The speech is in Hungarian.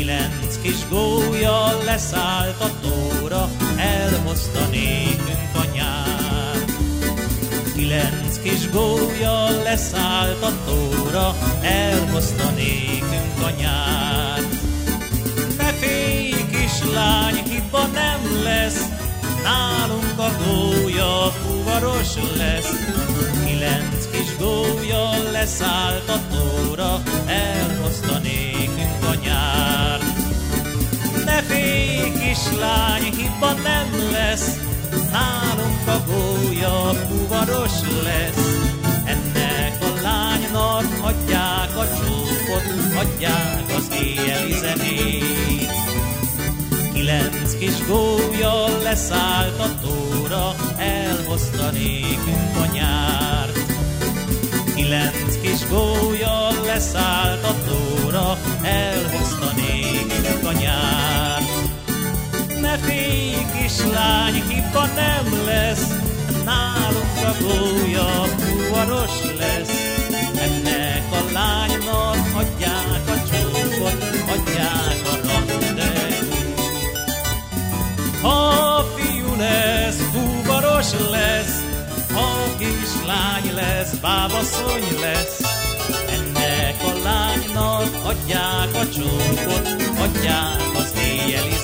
Kilenc kis gólya leszállt a tóra, elhozta nékünk a nyár. Kilenc kis gólya leszállt a tóra, elhozta nékünk a nyár. Ne félj, kislány, hiba nem lesz, nálunk a gólya fuvaros lesz. Kilenc kis gólya leszállt a tóra, elhozta nékünk kislány, hiba nem lesz, nálunk a gólya fuvaros lesz. Ennek a lánynak adják a csúfot, adják az éjjeli zenét. Kilenc kis gólya leszállt a tóra, elhozta nékünk a nyárt. Kilenc kis gólya leszállt a tóra, kislány, hiba nem lesz, nálunk a gólya fuvaros lesz. Ennek a lánynak adják a csókot, adják a rendezvút. Ha fiú lesz, fuvaros lesz, ha kislány lesz, bábaszony lesz. Ennek a lánynak adják a csókot, adják az éjjeli.